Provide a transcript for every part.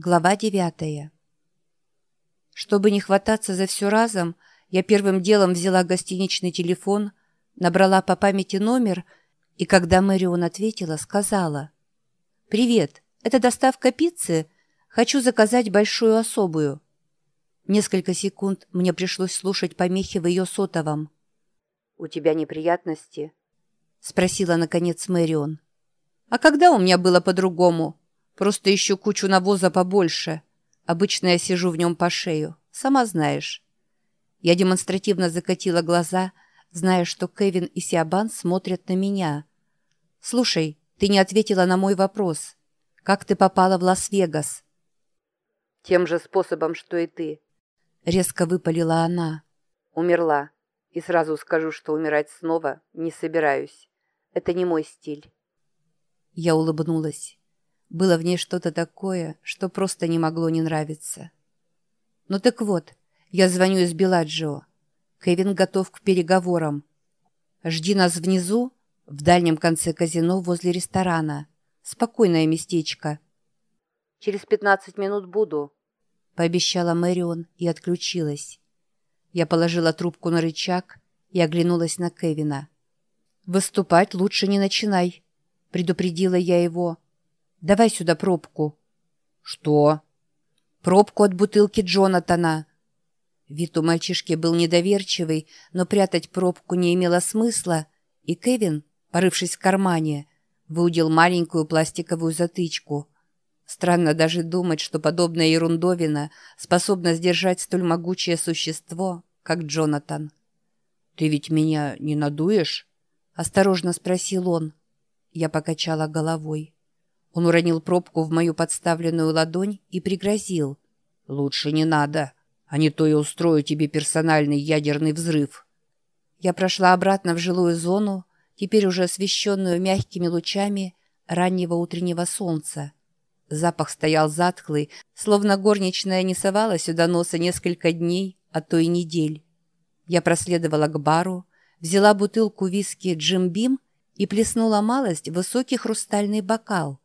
Глава девятая. Чтобы не хвататься за все разом, я первым делом взяла гостиничный телефон, набрала по памяти номер и, когда Мэрион ответила, сказала «Привет, это доставка пиццы? Хочу заказать большую особую». Несколько секунд мне пришлось слушать помехи в ее сотовом. «У тебя неприятности?» — спросила, наконец, Мэрион. «А когда у меня было по-другому? Просто ищу кучу навоза побольше. Обычно я сижу в нем по шею, сама знаешь». Я демонстративно закатила глаза, зная, что Кевин и Сиабан смотрят на меня. «Слушай, ты не ответила на мой вопрос. Как ты попала в Лас-Вегас?» «Тем же способом, что и ты», — резко выпалила она. «Умерла. И сразу скажу, что умирать снова не собираюсь. Это не мой стиль». Я улыбнулась. Было в ней что-то такое, что просто не могло не нравиться. «Ну так вот, я звоню из Беладжио. Кевин готов к переговорам. Жди нас внизу, в дальнем конце казино возле ресторана. Спокойное местечко». «Через пятнадцать минут буду», — пообещала Мэрион и отключилась. Я положила трубку на рычаг и оглянулась на Кевина. «Выступать лучше не начинай», — предупредила я его. «Давай сюда пробку». «Что?» «Пробку от бутылки Джонатана». Вид у мальчишки был недоверчивый, но прятать пробку не имело смысла, и Кевин, порывшись в кармане, выудил маленькую пластиковую затычку. Странно даже думать, что подобная ерундовина способна сдержать столь могучее существо, как Джонатан. «Ты ведь меня не надуешь?» — осторожно спросил он. Я покачала головой. Он уронил пробку в мою подставленную ладонь и пригрозил. «Лучше не надо, а не то я устрою тебе персональный ядерный взрыв». Я прошла обратно в жилую зону, теперь уже освещенную мягкими лучами раннего утреннего солнца. Запах стоял затхлый, словно горничная не совала сюда носа несколько дней, а то и недель. Я проследовала к бару, взяла бутылку виски «Джим Бим» и плеснула малость в высокий хрустальный бокал.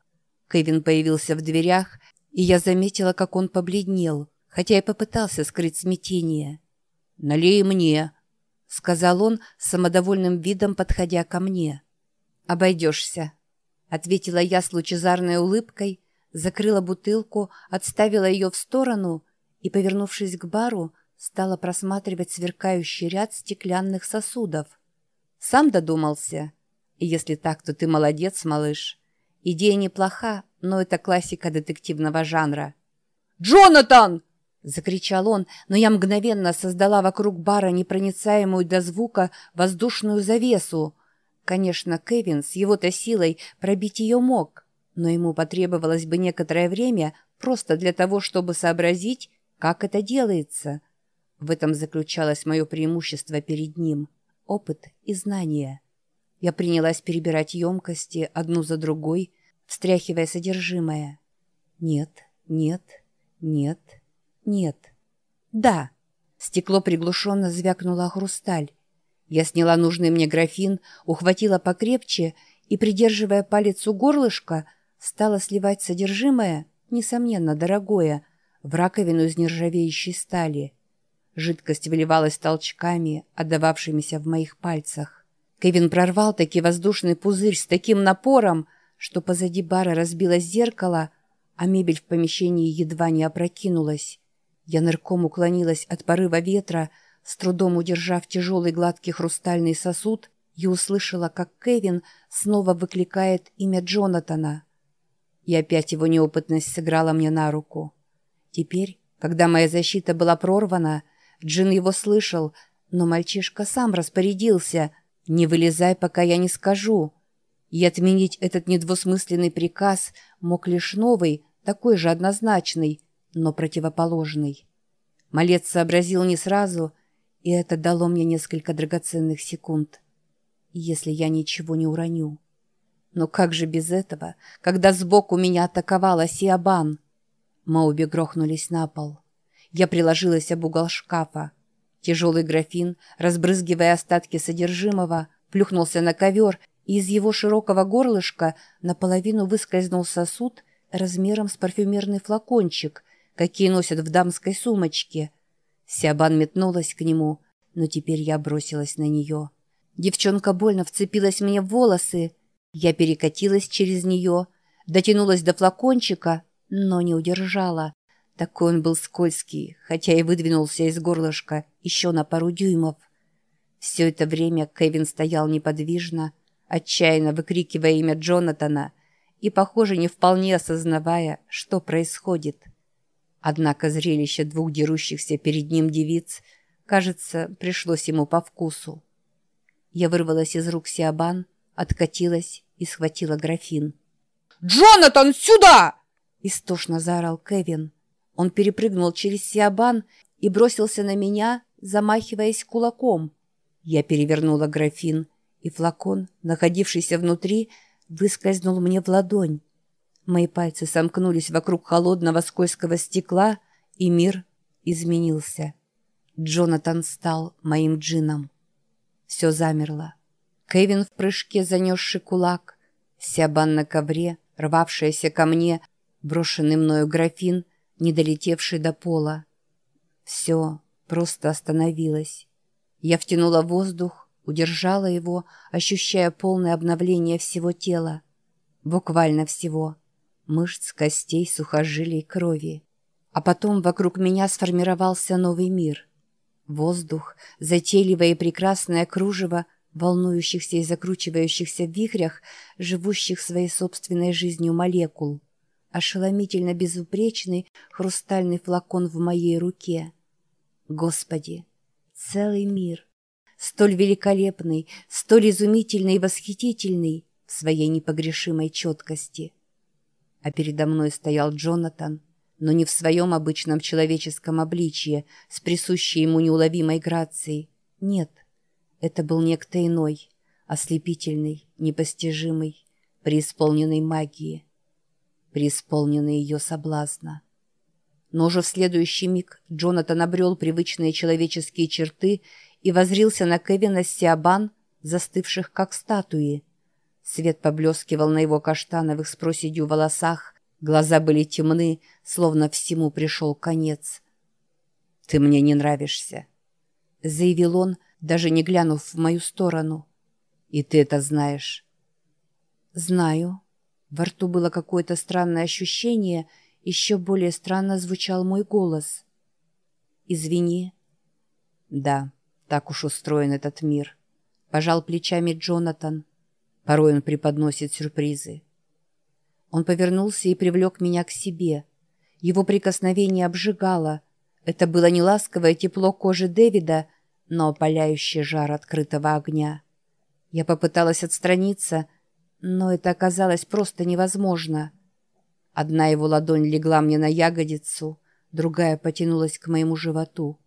Кевин появился в дверях, и я заметила, как он побледнел, хотя и попытался скрыть смятение. «Налей мне», — сказал он с самодовольным видом, подходя ко мне. «Обойдешься», — ответила я с лучезарной улыбкой, закрыла бутылку, отставила ее в сторону и, повернувшись к бару, стала просматривать сверкающий ряд стеклянных сосудов. «Сам додумался?» Если так, то ты молодец, малыш. Идея неплоха, но это классика детективного жанра. «Джонатан!» — закричал он, но я мгновенно создала вокруг бара непроницаемую до звука воздушную завесу. Конечно, Кевин с его-то силой пробить ее мог, но ему потребовалось бы некоторое время просто для того, чтобы сообразить, как это делается. В этом заключалось мое преимущество перед ним — опыт и знания. Я принялась перебирать емкости одну за другой, встряхивая содержимое. Нет, нет, нет, нет. Да. Стекло приглушенно звякнуло о хрусталь. Я сняла нужный мне графин, ухватила покрепче и, придерживая палец у горлышка, стала сливать содержимое, несомненно, дорогое, в раковину из нержавеющей стали. Жидкость выливалась толчками, отдававшимися в моих пальцах. Кевин прорвал таки воздушный пузырь с таким напором, что позади бара разбилось зеркало, а мебель в помещении едва не опрокинулась. Я нырком уклонилась от порыва ветра, с трудом удержав тяжелый гладкий хрустальный сосуд, и услышала, как Кевин снова выкликает имя Джонатана. И опять его неопытность сыграла мне на руку. Теперь, когда моя защита была прорвана, Джин его слышал, но мальчишка сам распорядился — «Не вылезай, пока я не скажу». И отменить этот недвусмысленный приказ мог лишь новый, такой же однозначный, но противоположный. Малец сообразил не сразу, и это дало мне несколько драгоценных секунд. Если я ничего не уроню. Но как же без этого, когда сбоку меня атаковала Сиабан? Мы обе грохнулись на пол. Я приложилась об угол шкафа. Тяжелый графин, разбрызгивая остатки содержимого, плюхнулся на ковер, и из его широкого горлышка наполовину выскользнул сосуд, размером с парфюмерный флакончик, какие носят в дамской сумочке. Сиабан метнулась к нему, но теперь я бросилась на нее. Девчонка больно вцепилась мне в волосы. Я перекатилась через нее, дотянулась до флакончика, но не удержала. Такой он был скользкий, хотя и выдвинулся из горлышка еще на пару дюймов. Все это время Кевин стоял неподвижно, отчаянно выкрикивая имя Джонатана и, похоже, не вполне осознавая, что происходит. Однако зрелище двух дерущихся перед ним девиц, кажется, пришлось ему по вкусу. Я вырвалась из рук Сиабан, откатилась и схватила графин. «Джонатан, сюда!» — истошно заорал Кевин. Он перепрыгнул через Сиабан и бросился на меня, замахиваясь кулаком. Я перевернула графин, и флакон, находившийся внутри, выскользнул мне в ладонь. Мои пальцы сомкнулись вокруг холодного скользкого стекла, и мир изменился. Джонатан стал моим джином. Все замерло. Кевин в прыжке, занесший кулак, Сябан на ковре, рвавшаяся ко мне, брошенный мною графин, не долетевший до пола. Все просто остановилось. Я втянула воздух, удержала его, ощущая полное обновление всего тела. Буквально всего. Мышц, костей, сухожилий, крови. А потом вокруг меня сформировался новый мир. Воздух, затейливое и прекрасное кружево, волнующихся и закручивающихся в вихрях, живущих своей собственной жизнью молекул. Ошеломительно безупречный хрустальный флакон в моей руке. Господи, целый мир! Столь великолепный, столь изумительный и восхитительный в своей непогрешимой четкости. А передо мной стоял Джонатан, но не в своем обычном человеческом обличье, с присущей ему неуловимой грацией. Нет, это был некто иной, ослепительный, непостижимый, преисполненный магии, преисполненный ее соблазна. Но уже в следующий миг Джонатан обрел привычные человеческие черты и возрился на Кевина Сиабан, застывших как статуи. Свет поблескивал на его каштановых с проседью волосах, глаза были темны, словно всему пришел конец. «Ты мне не нравишься», — заявил он, — даже не глянув в мою сторону. И ты это знаешь. Знаю. Во рту было какое-то странное ощущение, еще более странно звучал мой голос. Извини. Да, так уж устроен этот мир. Пожал плечами Джонатан. Порой он преподносит сюрпризы. Он повернулся и привлек меня к себе. Его прикосновение обжигало. Это было не ласковое тепло кожи Дэвида, но опаляющий жар открытого огня. Я попыталась отстраниться, но это оказалось просто невозможно. Одна его ладонь легла мне на ягодицу, другая потянулась к моему животу.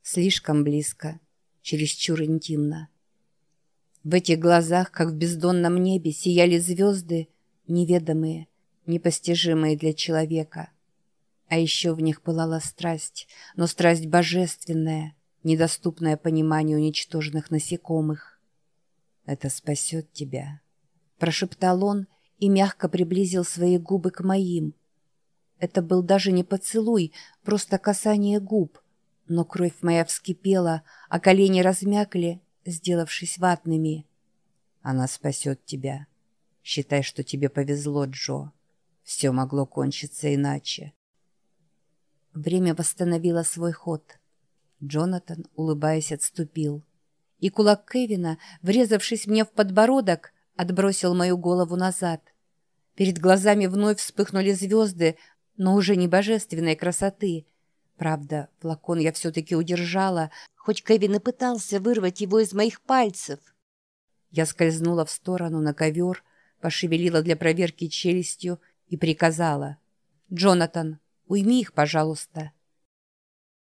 Слишком близко, чересчур интимно. В этих глазах, как в бездонном небе, сияли звезды, неведомые, непостижимые для человека. А еще в них пылала страсть, но страсть божественная — недоступное пониманию ничтожных насекомых. «Это спасет тебя», — прошептал он и мягко приблизил свои губы к моим. Это был даже не поцелуй, просто касание губ, но кровь моя вскипела, а колени размякли, сделавшись ватными. «Она спасет тебя. Считай, что тебе повезло, Джо. Все могло кончиться иначе». Время восстановило свой ход — Джонатан, улыбаясь, отступил. И кулак Кевина, врезавшись мне в подбородок, отбросил мою голову назад. Перед глазами вновь вспыхнули звезды, но уже не божественной красоты. Правда, флакон я все-таки удержала, хоть Кевин и пытался вырвать его из моих пальцев. Я скользнула в сторону на ковер, пошевелила для проверки челюстью и приказала. «Джонатан, уйми их, пожалуйста».